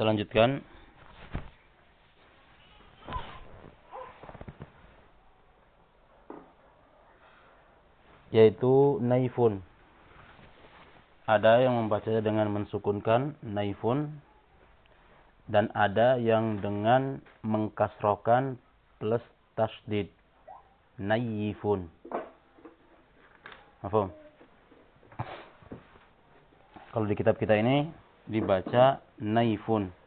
Kita lanjutkan. Yaitu naifun. Ada yang membacanya dengan mensukunkan naifun. Dan ada yang dengan mengkasrokan plus tasdid. Naifun. Apa? Kalau di kitab kita ini dibaca naifun.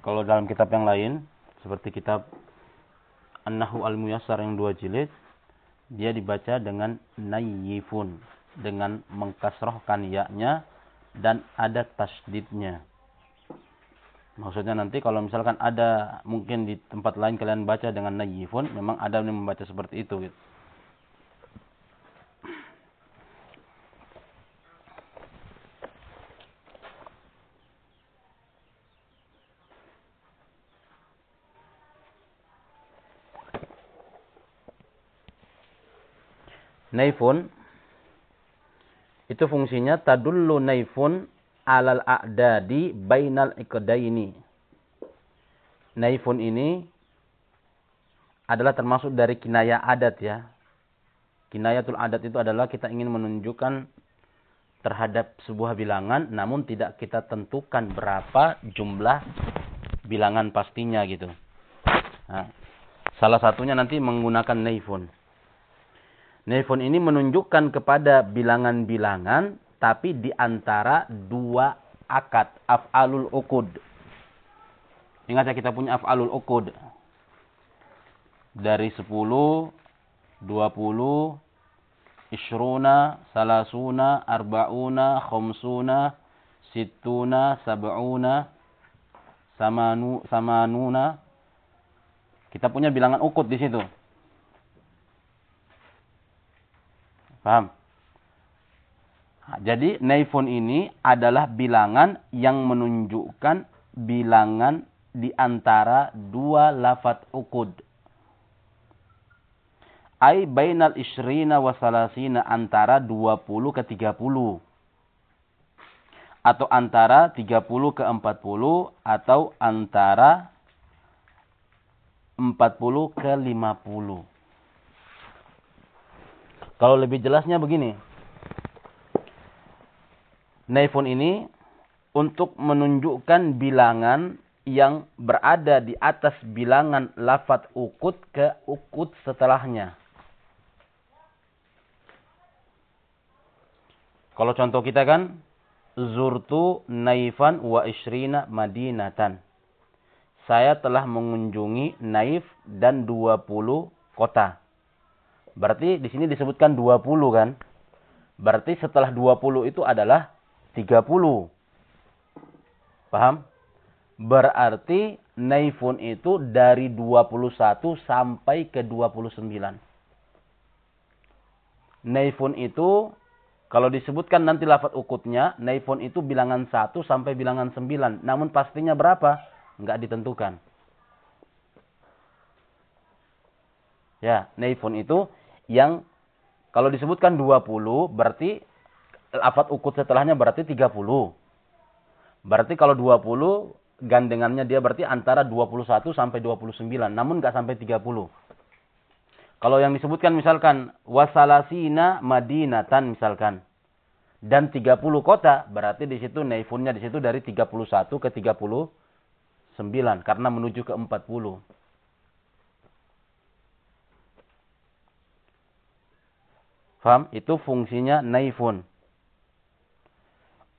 Kalau dalam kitab yang lain, seperti kitab An-Nahu Al-Muyassar yang dua jilid, dia dibaca dengan naifun. Dengan mengkasrohkan yaknya dan ada tasdidnya. Maksudnya nanti kalau misalkan ada mungkin di tempat lain kalian baca dengan naifun, memang ada yang membaca seperti itu gitu. Naifun itu fungsinya tadullu naifun alal a'dadi bainal iqdaini. Naifun ini adalah termasuk dari kinaya adat ya. Kinayatul adat itu adalah kita ingin menunjukkan terhadap sebuah bilangan namun tidak kita tentukan berapa jumlah bilangan pastinya gitu. Nah, salah satunya nanti menggunakan naifun. Nelfon ini menunjukkan kepada bilangan-bilangan tapi di antara dua akad af'alul uqud. Ingat ya kita punya af'alul uqud. Dari 10, 20, isruna, salasuna, arba'una, khomsuna, situna, sab'una, samanu, samanuna. Kita punya bilangan ukut di situ. Paham? Jadi naifun ini adalah bilangan yang menunjukkan bilangan di antara dua lafat ukud. Ai bainal isrina wa salasina antara 20 ke 30. Atau antara 30 ke 40 atau antara 40 ke 50. Kalau lebih jelasnya begini. Naifun ini untuk menunjukkan bilangan yang berada di atas bilangan lafat ukut ke ukut setelahnya. Kalau contoh kita kan, Zurtu naifan wa isrina madinatan. Saya telah mengunjungi Naif dan 20 kota. Berarti di sini disebutkan 20 kan? Berarti setelah 20 itu adalah 30. Paham? Berarti naifun itu dari 21 sampai ke 29. Naifun itu kalau disebutkan nanti lafat ukutnya, naifun itu bilangan 1 sampai bilangan 9. Namun pastinya berapa? Enggak ditentukan. Ya, naifun itu yang kalau disebutkan 20 berarti lafat ukut setelahnya berarti 30. Berarti kalau 20 gandengannya dia berarti antara 21 sampai 29. Namun nggak sampai 30. Kalau yang disebutkan misalkan wasalasina madinatan misalkan dan 30 kota berarti di situ naifunnya di situ dari 31 ke 39 karena menuju ke 40. Faham? Itu fungsinya naifun.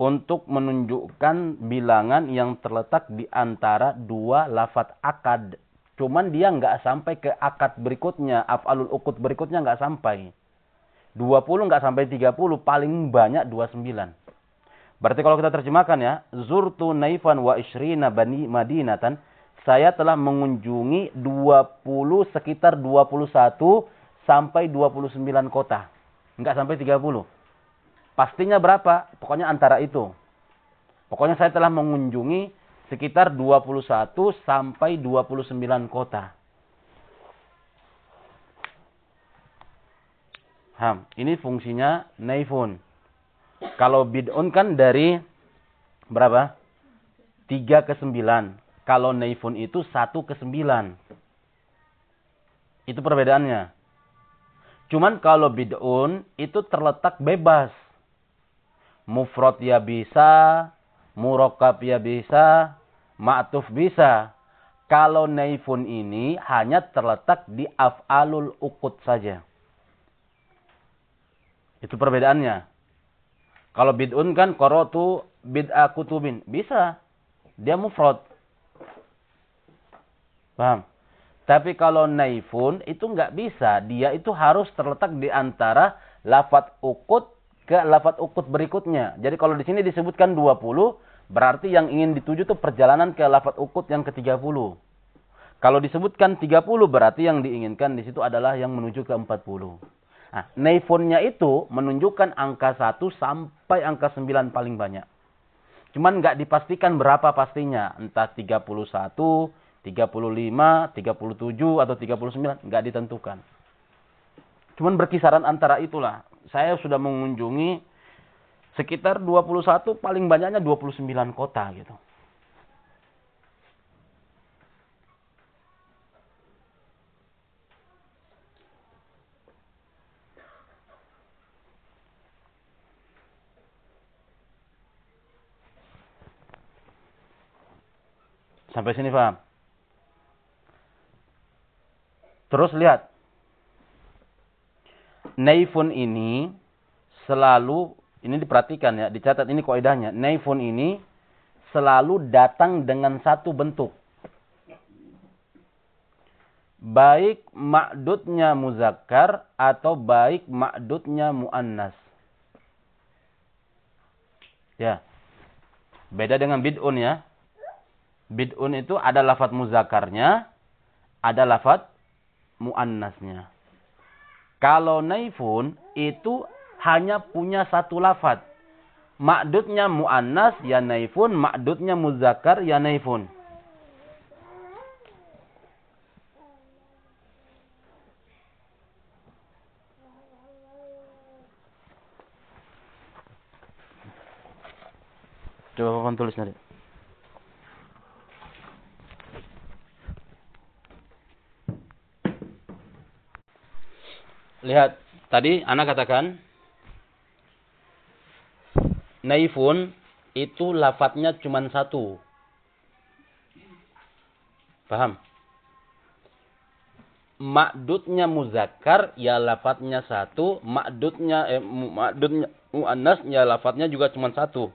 Untuk menunjukkan bilangan yang terletak di antara dua lafat akad. Cuman dia nggak sampai ke akad berikutnya. Af'alul ukut berikutnya nggak sampai. 20 nggak sampai 30. Paling banyak 29. Berarti kalau kita terjemahkan ya. Zurtu naifan wa ishrina bani madinatan. Saya telah mengunjungi 20 sekitar 21 sampai 29 kota. Enggak sampai 30. Pastinya berapa? Pokoknya antara itu. Pokoknya saya telah mengunjungi sekitar 21 sampai 29 kota. Ham, ini fungsinya naifun. Kalau bid'un kan dari berapa? tiga ke sembilan. Kalau naifun itu satu ke sembilan. Itu perbedaannya. Cuman kalau bid'un itu terletak bebas. Mufrad ya bisa, murokab ya bisa, ma'tuf bisa. Kalau naifun ini hanya terletak di af'alul ukut saja. Itu perbedaannya. Kalau bid'un kan korotu bid'a kutubin. Bisa. Dia mufrad. Paham? Tapi kalau naifun itu nggak bisa. Dia itu harus terletak di antara lafat ukut ke lafat ukut berikutnya. Jadi kalau di sini disebutkan 20, berarti yang ingin dituju itu perjalanan ke lafat ukut yang ke-30. Kalau disebutkan 30 berarti yang diinginkan di situ adalah yang menuju ke 40. Nah, naifunnya itu menunjukkan angka 1 sampai angka 9 paling banyak. Cuman nggak dipastikan berapa pastinya. Entah 31, 35, 37 atau 39 nggak ditentukan. Cuman berkisaran antara itulah. Saya sudah mengunjungi sekitar 21 paling banyaknya 29 kota gitu. Sampai sini paham? Terus lihat. Naifun ini selalu, ini diperhatikan ya, dicatat ini kaidahnya. Naifun ini selalu datang dengan satu bentuk. Baik makdudnya muzakkar atau baik makdudnya muannas. Ya. Beda dengan bid'un ya. Bid'un itu ada lafat muzakarnya, ada lafat muannasnya. Kalau naifun itu hanya punya satu lafad. Makdudnya muannas ya naifun, makdudnya muzakkar ya naifun. Coba papan tulis nanti. Lihat, tadi anak katakan naifun itu lafadznya cuma satu. Paham? Makdudnya muzakkar ya lafadznya satu, makdudnya eh, makdudnya muannas ya lafadznya juga cuma satu.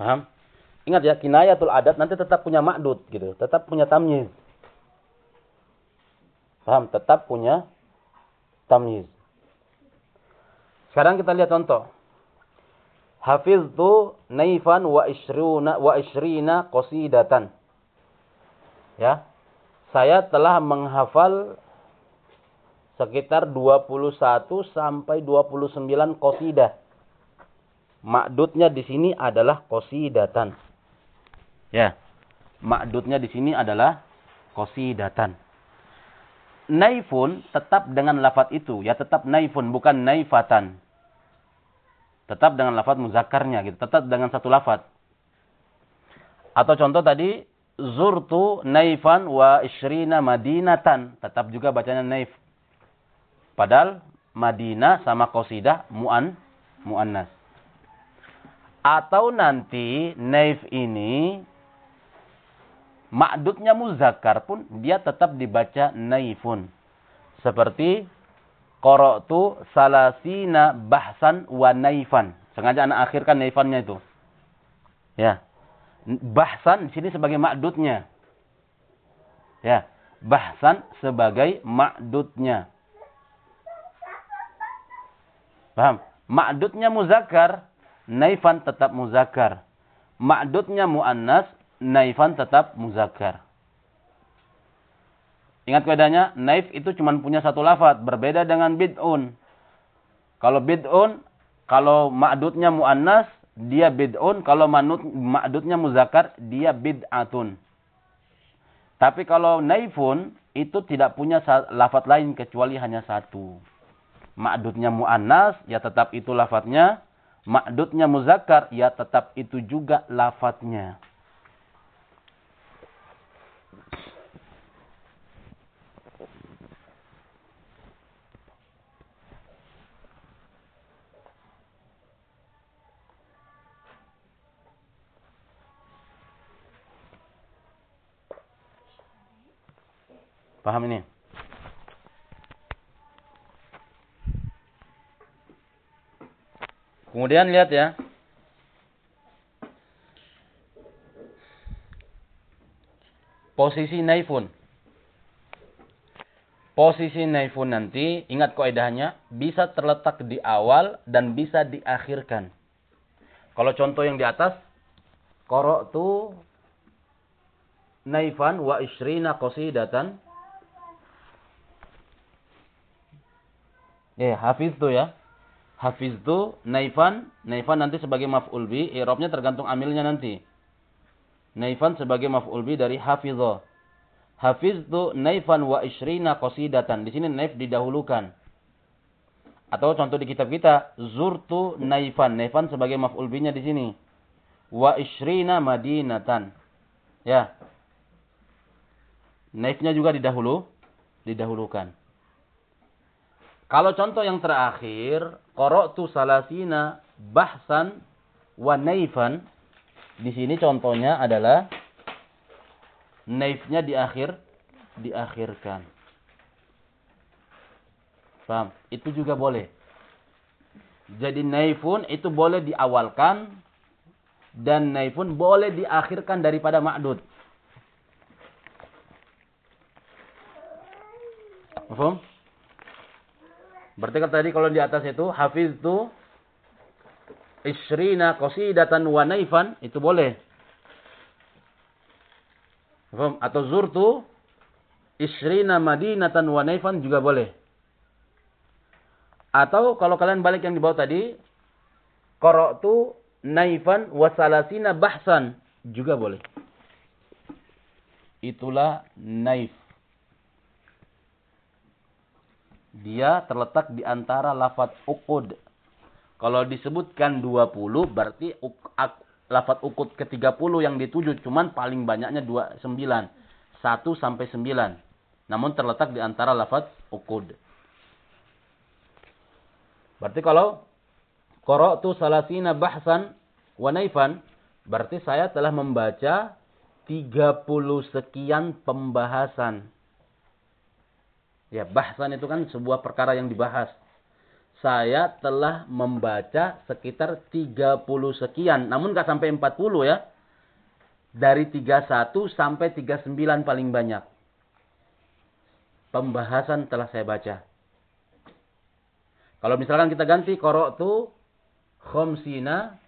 Paham? Ingat ya, kinayatul adat nanti tetap punya makdud gitu, tetap punya tamyiz. Paham? Tetap punya tamyiz. Sekarang kita lihat contoh. Hafiztu naifan wa ishruna wa ishrina qasidatan. Ya. Saya telah menghafal sekitar 21 sampai 29 qasidah. Makdudnya di sini adalah qasidatan. Ya. Makdudnya di sini adalah qasidatan naifun tetap dengan lafat itu. Ya tetap naifun, bukan naifatan. Tetap dengan lafat muzakarnya gitu. Tetap dengan satu lafat. Atau contoh tadi, zurtu naifan wa ishrina madinatan. Tetap juga bacanya naif. Padahal Madinah sama qasidah mu'an, mu'annas. Atau nanti naif ini Ma'dudnya muzakkar pun dia tetap dibaca naifun. Seperti qara'tu salasina bahsan wa naifan. Sengaja anak akhirkan naifannya itu. Ya. Bahsan di sini sebagai ma'dudnya. Ya. Bahsan sebagai ma'dudnya. Paham? Ma'dudnya muzakkar, naifan tetap muzakkar. Ma'dudnya muannas, naifan tetap muzakkar. Ingat bedanya, naif itu cuma punya satu lafaz, berbeda dengan bid'un. Kalau bid'un, kalau ma'dudnya muannas, dia bid'un, kalau ma'dudnya muzakkar, dia bid'atun. Tapi kalau naifun, itu tidak punya lafaz lain kecuali hanya satu. Ma'dudnya muannas, ya tetap itu lafaznya. Ma'dudnya muzakkar, ya tetap itu juga lafadznya. Paham ini? Kemudian lihat ya. Posisi naifun. Posisi naifun nanti, ingat kaidahnya, bisa terletak di awal dan bisa diakhirkan. Kalau contoh yang di atas, korok tu naifan wa isrina qasidatan. Eh, hafiz tu ya hafiztu naifan, naifan nanti sebagai maf'ul bi, i'rabnya tergantung amilnya nanti. Naifan sebagai maf'ul bi dari hafizah. Hafiztu naifan wa ishrina qasidatan. Di sini naif didahulukan. Atau contoh di kitab kita, zurtu naifan. Naifan sebagai maf'ul bi-nya di sini. Wa ishrina madinatan. Ya. Naifnya juga didahulu, didahulukan. Kalau contoh yang terakhir, qara'tu salasina bahsan wa naifan. Di sini contohnya adalah naifnya di akhir diakhirkan. Paham? Itu juga boleh. Jadi naifun itu boleh diawalkan dan naifun boleh diakhirkan daripada ma'dud. Paham? Berarti kan tadi kalau di atas itu hafiz itu isrina qasidatan wa naifan itu boleh. Atau zurtu isrina madinatan wa naifan juga boleh. Atau kalau kalian balik yang di bawah tadi qara'tu naifan wa salasina bahsan juga boleh. Itulah naif. Dia terletak di antara lafat ukud. Kalau disebutkan 20 berarti lafat ukud ke-30 yang dituju cuman paling banyaknya 29. 1 sampai 9. Namun terletak di antara lafat ukud. Berarti kalau qara'tu salasina bahsan wa naifan berarti saya telah membaca 30 sekian pembahasan Ya, bahasan itu kan sebuah perkara yang dibahas. Saya telah membaca sekitar 30 sekian. Namun nggak sampai 40 ya. Dari 31 sampai 39 paling banyak. Pembahasan telah saya baca. Kalau misalkan kita ganti tu khomsina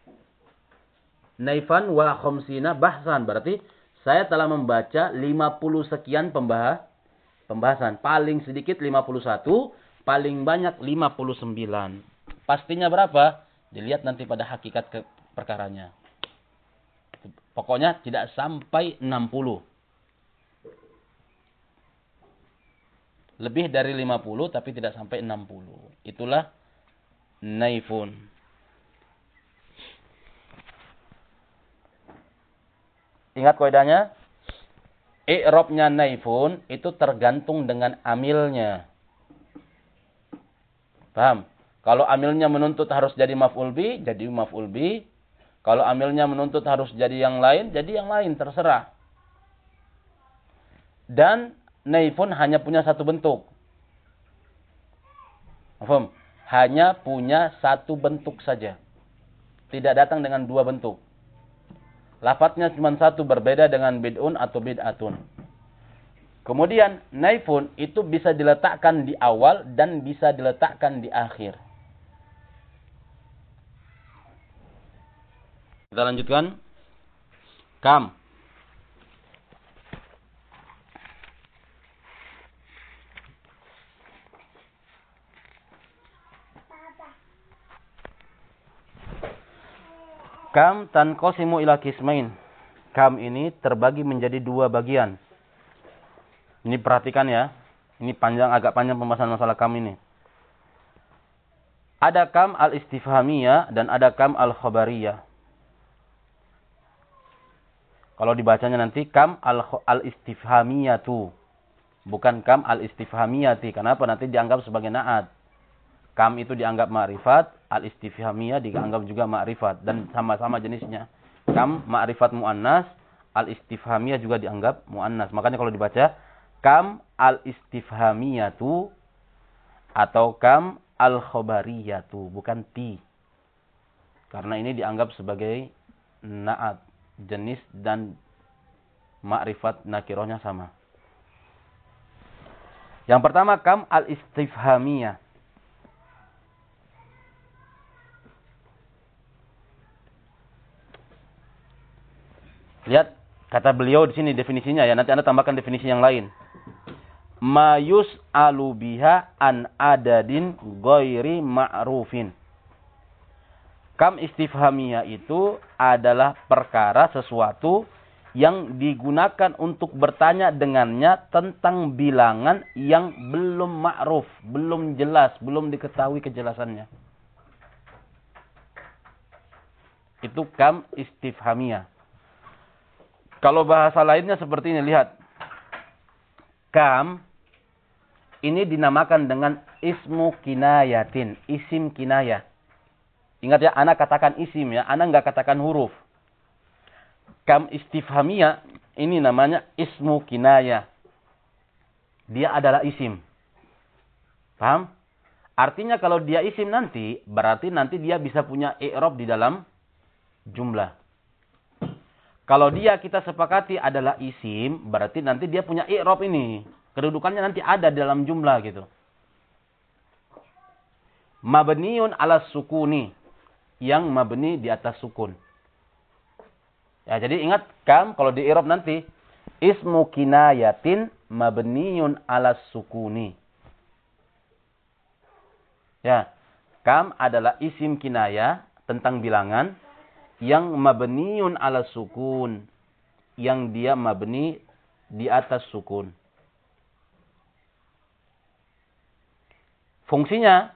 naifan wa khomsina bahsan. Berarti saya telah membaca 50 sekian pembahas pembahasan. Paling sedikit 51, paling banyak 59. Pastinya berapa? Dilihat nanti pada hakikat ke perkaranya. Pokoknya tidak sampai 60. Lebih dari 50 tapi tidak sampai 60. Itulah naifun. Ingat kaidahnya? I'robnya naifun itu tergantung dengan amilnya. Paham? Kalau amilnya menuntut harus jadi maf'ul bi, jadi maf'ul bi. Kalau amilnya menuntut harus jadi yang lain, jadi yang lain, terserah. Dan naifun hanya punya satu bentuk. Paham? Hanya punya satu bentuk saja. Tidak datang dengan dua bentuk. Lafadznya cuma satu berbeda dengan bid'un atau bid'atun. Kemudian naifun itu bisa diletakkan di awal dan bisa diletakkan di akhir. Kita lanjutkan. Kam. Kam tanqasimu ila kismain. Kam ini terbagi menjadi dua bagian. Ini perhatikan ya. Ini panjang agak panjang pembahasan masalah kam ini. Ada kam al-istifhamiyah dan ada kam al-khabariyah. Kalau dibacanya nanti kam al-istifhamiyatu. Bukan kam al-istifhamiyati. Kenapa? Nanti dianggap sebagai naat. Kam itu dianggap ma'rifat, al-istifhamiyah dianggap juga ma'rifat. Dan sama-sama jenisnya. Kam ma'rifat mu'annas, al-istifhamiyah juga dianggap mu'annas. Makanya kalau dibaca, kam al-istifhamiyatu atau kam al-khobariyatu, bukan ti. Karena ini dianggap sebagai naat, jenis dan makrifat nakirohnya sama. Yang pertama kam al-istifhamiyah. Lihat kata beliau di sini definisinya ya. Nanti Anda tambahkan definisi yang lain mayus alubiha an adadin goiri ma'rufin. Kam istifhamiyah itu adalah perkara sesuatu yang digunakan untuk bertanya dengannya tentang bilangan yang belum ma'ruf, belum jelas, belum diketahui kejelasannya. Itu kam istifhamiyah. Kalau bahasa lainnya seperti ini, lihat. Kam ini dinamakan dengan ismu kinayatin, isim kinayah. Ingat ya, anak katakan isim ya, anak nggak katakan huruf. Kam istifhamiyah, ini namanya ismu kinayah. Dia adalah isim. Paham? Artinya kalau dia isim nanti, berarti nanti dia bisa punya i'rob di dalam jumlah. Kalau dia kita sepakati adalah isim, berarti nanti dia punya i'rob ini. Kedudukannya nanti ada dalam jumlah gitu. Mabniun ala sukuni. Yang mabni di atas sukun. Ya, jadi ingat kam kalau di Irob nanti ismu kinayatin mabniun ala sukuni. Ya, kam adalah isim kinaya tentang bilangan yang mabniun ala sukun. Yang dia mabni di atas sukun. Fungsinya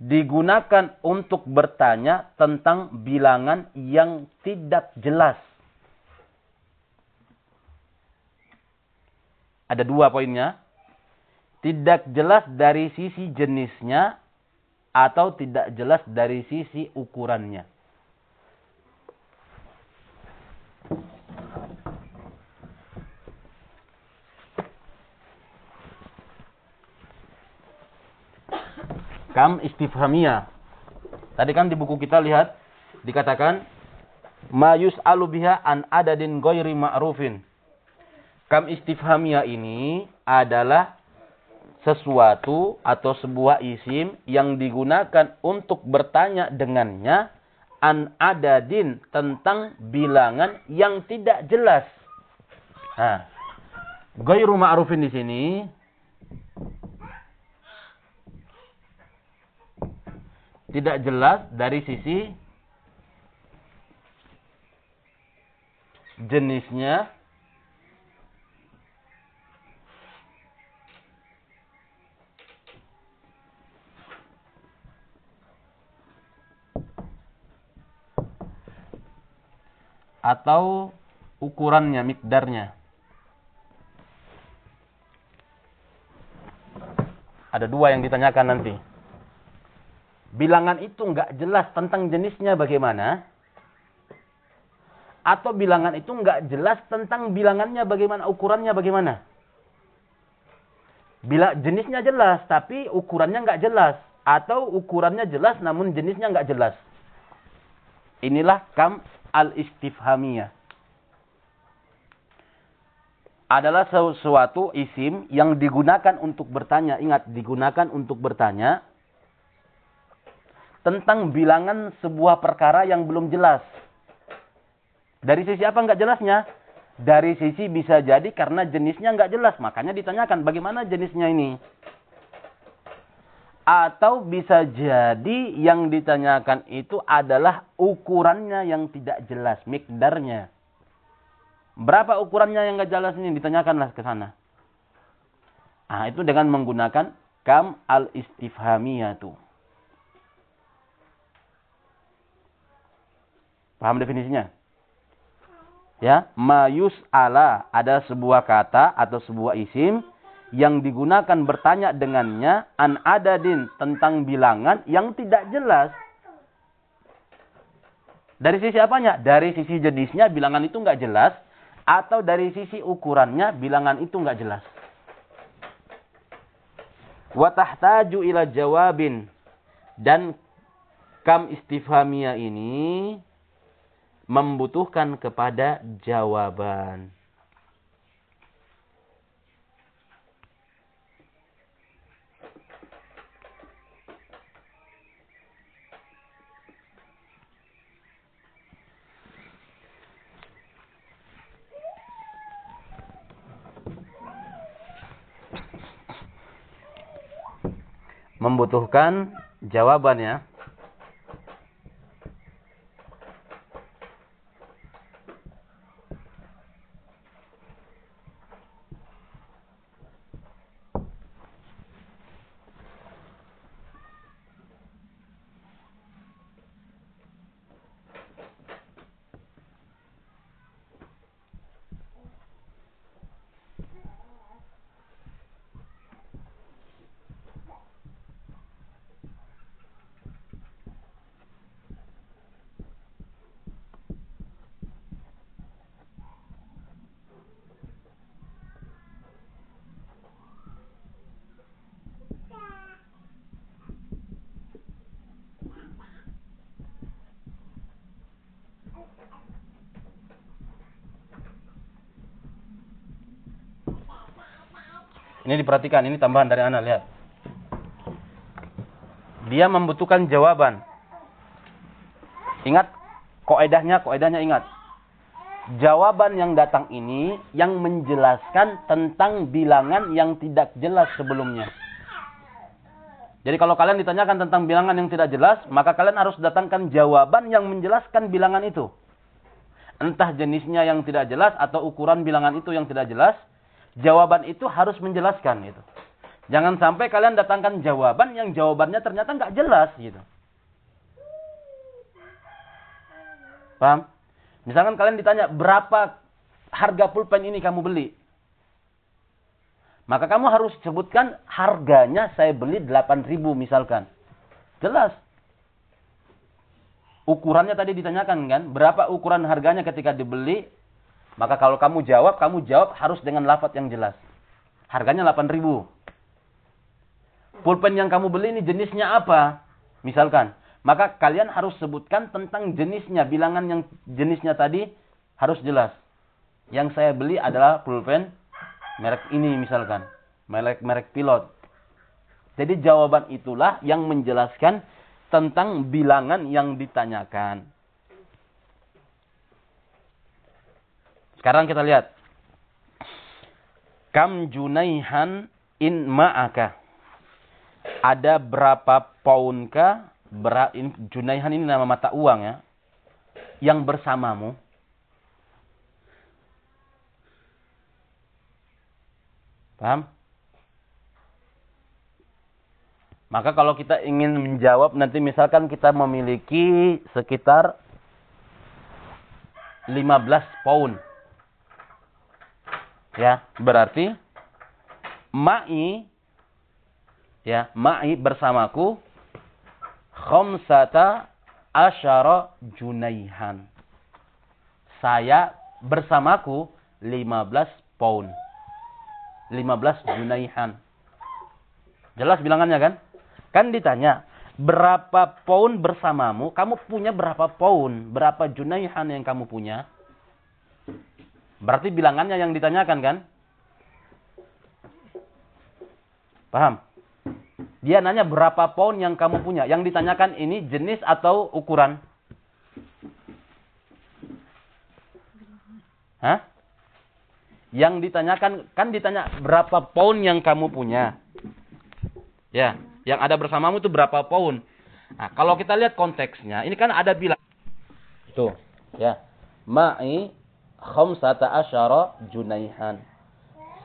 digunakan untuk bertanya tentang bilangan yang tidak jelas. Ada dua poinnya. Tidak jelas dari sisi jenisnya atau tidak jelas dari sisi ukurannya. Kam istifhamiyah. Tadi kan di buku kita lihat dikatakan mayus alubiha an adadin goyri ma'rufin. Kam istifhamiyah ini adalah sesuatu atau sebuah isim yang digunakan untuk bertanya dengannya an adadin tentang bilangan yang tidak jelas. Nah, goyru ma'rufin di sini. Tidak jelas dari sisi jenisnya atau ukurannya, mikdarnya. Ada dua yang ditanyakan nanti bilangan itu nggak jelas tentang jenisnya bagaimana, atau bilangan itu nggak jelas tentang bilangannya bagaimana, ukurannya bagaimana. Bila jenisnya jelas, tapi ukurannya nggak jelas, atau ukurannya jelas namun jenisnya nggak jelas. Inilah kam al-istifhamiyah. Adalah sesuatu isim yang digunakan untuk bertanya. Ingat, digunakan untuk bertanya tentang bilangan sebuah perkara yang belum jelas. Dari sisi apa nggak jelasnya? Dari sisi bisa jadi karena jenisnya nggak jelas. Makanya ditanyakan bagaimana jenisnya ini. Atau bisa jadi yang ditanyakan itu adalah ukurannya yang tidak jelas. Mikdarnya. Berapa ukurannya yang nggak jelas ini? Ditanyakanlah ke sana. Nah, itu dengan menggunakan Kam al-istifhamiyatu. Paham definisinya? Ya, mayus ala ada sebuah kata atau sebuah isim yang digunakan bertanya dengannya an adadin tentang bilangan yang tidak jelas. Dari sisi apanya? Dari sisi jenisnya bilangan itu nggak jelas atau dari sisi ukurannya bilangan itu nggak jelas. Watahtaju ila jawabin dan kam istifhamiyah ini membutuhkan kepada jawaban. Membutuhkan jawabannya Ini diperhatikan, ini tambahan dari anak, lihat. Dia membutuhkan jawaban. Ingat, koedahnya, koedahnya ingat. Jawaban yang datang ini yang menjelaskan tentang bilangan yang tidak jelas sebelumnya. Jadi kalau kalian ditanyakan tentang bilangan yang tidak jelas, maka kalian harus datangkan jawaban yang menjelaskan bilangan itu. Entah jenisnya yang tidak jelas atau ukuran bilangan itu yang tidak jelas, jawaban itu harus menjelaskan gitu. Jangan sampai kalian datangkan jawaban yang jawabannya ternyata nggak jelas gitu. Paham? Misalkan kalian ditanya berapa harga pulpen ini kamu beli? Maka kamu harus sebutkan harganya saya beli 8000 misalkan. Jelas. Ukurannya tadi ditanyakan kan, berapa ukuran harganya ketika dibeli maka kalau kamu jawab, kamu jawab harus dengan lafaz yang jelas. Harganya 8000. Pulpen yang kamu beli ini jenisnya apa? Misalkan. Maka kalian harus sebutkan tentang jenisnya. Bilangan yang jenisnya tadi harus jelas. Yang saya beli adalah pulpen merek ini misalkan. Merek-merek pilot. Jadi jawaban itulah yang menjelaskan tentang bilangan yang ditanyakan. Sekarang kita lihat. Kam junaihan in ma'aka. Ada berapa pounkah? Ber, junaihan ini nama mata uang ya. Yang bersamamu. Paham? Maka kalau kita ingin menjawab nanti misalkan kita memiliki sekitar 15 pound. Ya, berarti ma'i ya, ma'i bersamaku khamsata asyara junaihan. Saya bersamaku 15 pound. 15 junaihan. Jelas bilangannya kan? Kan ditanya, berapa pound bersamamu? Kamu punya berapa pound? Berapa junaihan yang kamu punya? Berarti bilangannya yang ditanyakan kan? Paham? Dia nanya berapa pound yang kamu punya. Yang ditanyakan ini jenis atau ukuran? Hah? Yang ditanyakan, kan ditanya berapa pound yang kamu punya. Ya, yang ada bersamamu itu berapa pound. Nah, kalau kita lihat konteksnya, ini kan ada bilang. Tuh, ya. Ma'i khamsata asyara junaihan.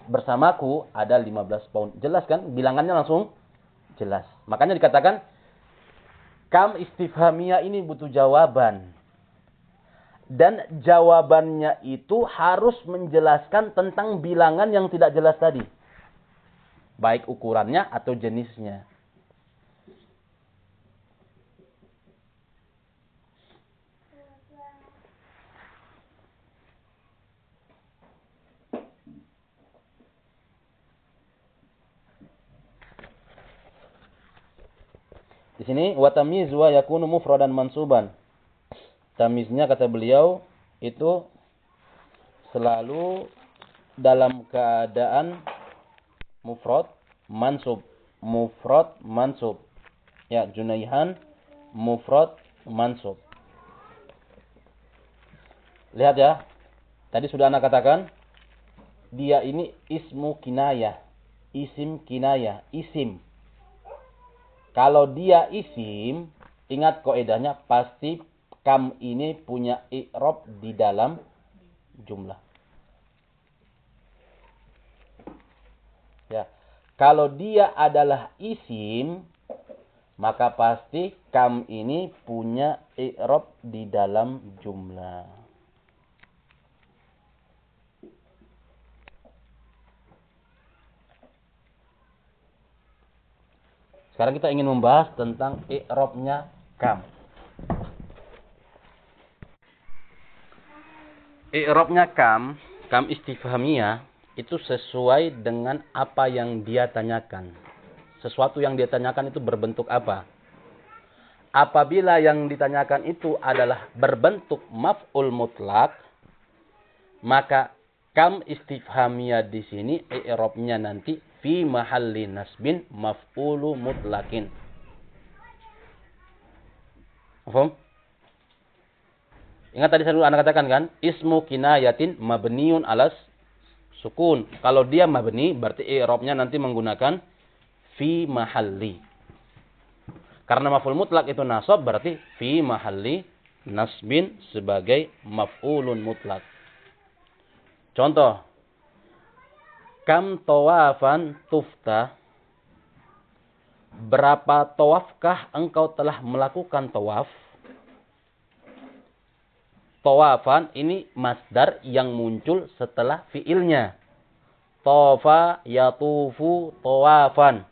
Bersamaku ada 15 pound. Jelas kan? Bilangannya langsung jelas. Makanya dikatakan kam istifhamiyah ini butuh jawaban. Dan jawabannya itu harus menjelaskan tentang bilangan yang tidak jelas tadi. Baik ukurannya atau jenisnya. Di sini wa tamyiz wa yakunu mufradan mansuban. Tamiznya kata beliau itu selalu dalam keadaan mufrad mansub. Mufrad mansub. Ya, Junaihan mufrad mansub. Lihat ya. Tadi sudah Anda katakan dia ini ismu kinayah. Isim kinayah, isim kalau dia isim, ingat koedahnya pasti kam ini punya i'rob di dalam jumlah. Ya. Kalau dia adalah isim, maka pasti kam ini punya i'rob di dalam jumlah. Sekarang kita ingin membahas tentang i'robnya kam. I'robnya kam, kam istifhamiyah itu sesuai dengan apa yang dia tanyakan. Sesuatu yang dia tanyakan itu berbentuk apa? Apabila yang ditanyakan itu adalah berbentuk maf'ul mutlak, maka kam istifhamiyah di sini i'robnya nanti fi mahalli nasbin maf'ulu mutlakin. Paham? Ingat tadi saya dulu anak katakan kan, ismu kinayatin mabniun alas sukun. Kalau dia mabni berarti i'rabnya nanti menggunakan fi mahalli. Karena maf'ul mutlak itu nasab berarti fi mahalli nasbin sebagai maf'ulun mutlak. Contoh, Kam tawafan tufta. Berapa tawafkah engkau telah melakukan tawaf? Tawafan ini masdar yang muncul setelah fiilnya. Tawafa yatufu tawafan.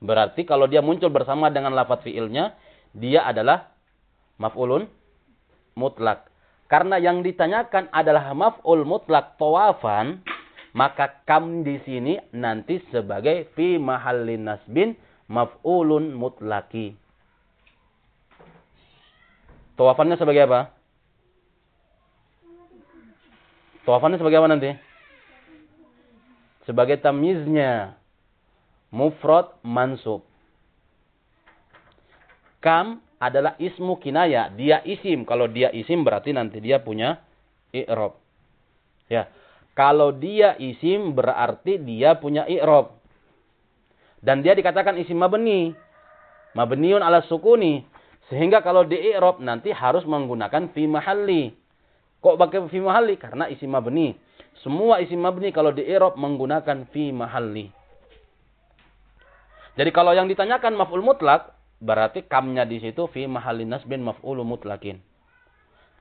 Berarti kalau dia muncul bersama dengan lafaz fiilnya, dia adalah maf'ulun mutlak. Karena yang ditanyakan adalah maf'ul mutlak tawafan, maka kam di sini nanti sebagai fi mahallin nasbin maf'ulun mutlaki. Tawafannya sebagai apa? Tawafannya sebagai apa nanti? Sebagai tamyiznya. Mufrad mansub. Kam adalah ismu kinaya. Dia isim. Kalau dia isim berarti nanti dia punya i'rob. Ya. Kalau dia isim berarti dia punya i'rob. Dan dia dikatakan isim mabni. Mabniun ala sukuni. Sehingga kalau di i'rob nanti harus menggunakan fi mahalli. Kok pakai fi mahalli? Karena isim mabni. Semua isim mabni kalau di i'rob menggunakan fi mahalli. Jadi kalau yang ditanyakan maf'ul mutlak, berarti kamnya di situ fi mahalli nasbin maf'ulu mutlakin.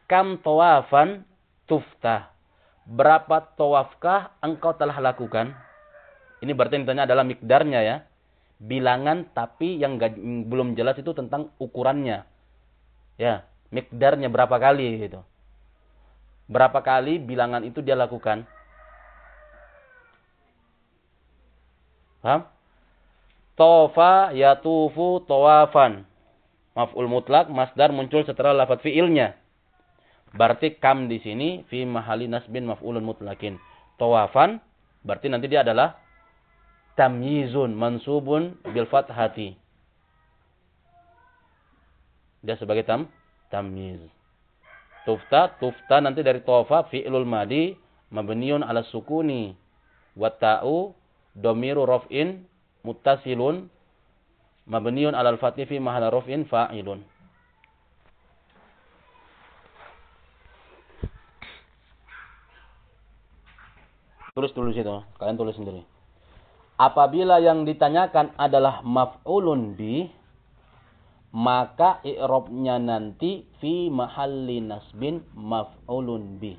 Kam tawafan tuftah berapa tawafkah engkau telah lakukan? Ini berarti ditanya adalah mikdarnya ya. Bilangan tapi yang belum jelas itu tentang ukurannya. Ya, mikdarnya berapa kali gitu. Berapa kali bilangan itu dia lakukan? Paham? Tofa yatufu tawafan. Maf'ul mutlak, masdar muncul setelah lafaz fiilnya. Berarti kam di sini fi mahali nasbin maf'ulun mutlakin. Tawafan berarti nanti dia adalah tamyizun mansubun bil fathati. Dia sebagai tam tamyiz. Tufta tufta nanti dari tawafa fi'lul madi mabniun ala sukuni wa ta'u domiru raf'in muttasilun mabniun ala al-fathi fi mahala raf'in fa'ilun. Tulis dulu situ. Kalian tulis sendiri. Apabila yang ditanyakan adalah maf'ulun bi, maka i'robnya nanti fi mahalli nasbin maf'ulun bi.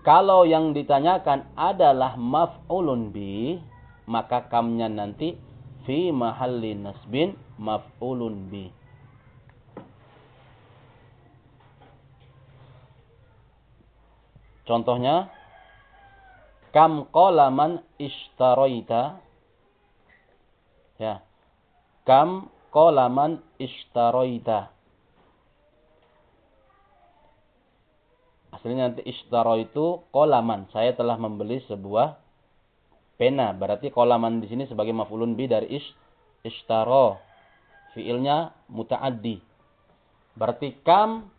Kalau yang ditanyakan adalah maf'ulun bi, maka kamnya nanti fi mahalli nasbin maf'ulun bi. Contohnya kam qalaman ishtaroita ya. Kam qalaman ishtaroita aslinya nanti ishtaro itu qalaman saya telah membeli sebuah pena. Berarti qalaman di sini sebagai maf'ulun bi dari ish ishtaro fiilnya mutaaddi. Berarti kam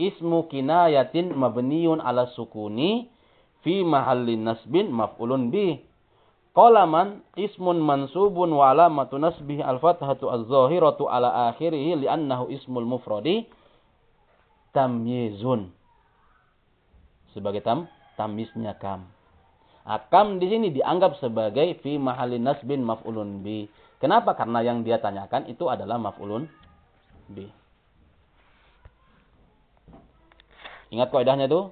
ismu kinayatin mabniun ala sukuni fi mahallin nasbin maf'ulun bi. Qalaman ismun mansubun wa alamatu nasbih al-fathatu az-zahiratu ala akhirih li'annahu ismul mufradi tamyizun. Sebagai tam tamiznya kam. Akam di sini dianggap sebagai fi mahallin nasbin maf'ulun bi. Kenapa? Karena yang dia tanyakan itu adalah maf'ulun bi. Ingat kaidahnya tuh?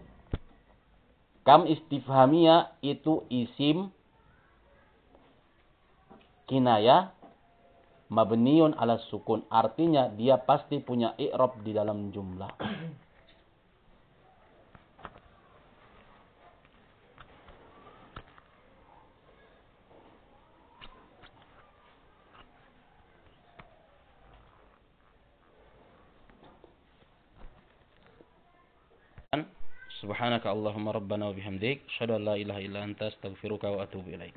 Kam istifhamia itu isim kinaya mabniun ala sukun. Artinya dia pasti punya i'rab di dalam jumlah. Subhanaka Allahumma rabbana wa bihamdik. Asyhadu an la ilaha illa anta astaghfiruka wa atubu ilaik.